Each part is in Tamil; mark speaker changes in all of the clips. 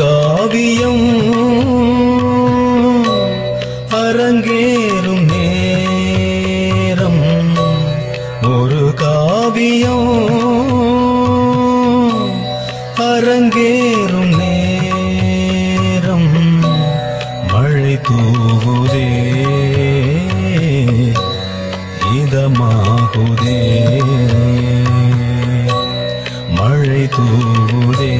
Speaker 1: காவியம். அரங்கேறும் நேரம். ஒரு காவியம். அரங்கேறும் நேரம். மழை தூவுதே. இதமாகுதே. மழை தூவுதே.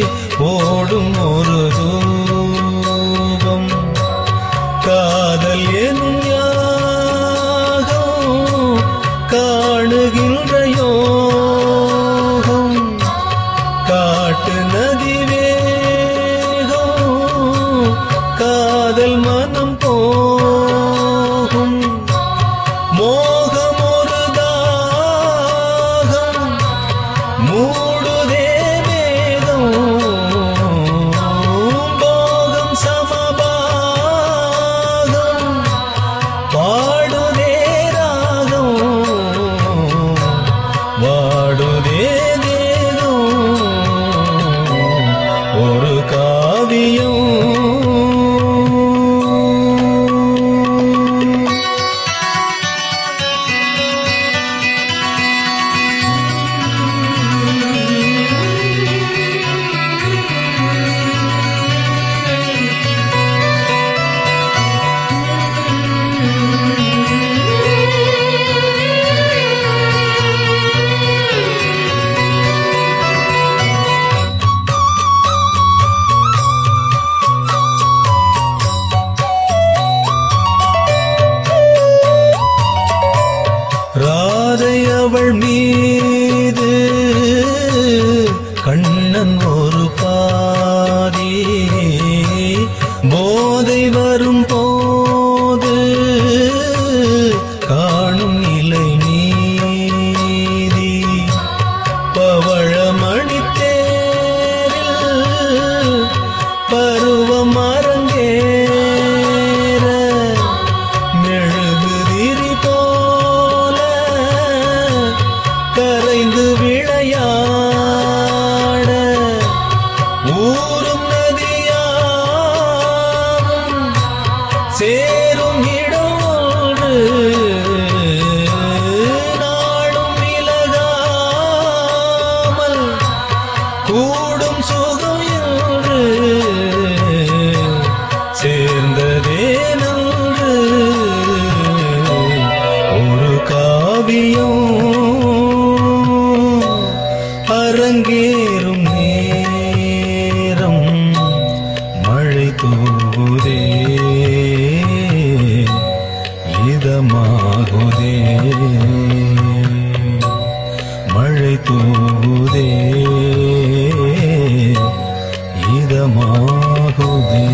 Speaker 1: அவள் மீது சேரும் இடம் ஒன்று நாளும் விலகாமல் கூடும் சுகம் என்று சேர்ந்ததே நன்று. ஒரு காவியம் அரங்கேறும் நேரம் மழை தூ வேதமாகுதே மழை தூங்குதே இதமாகுதே.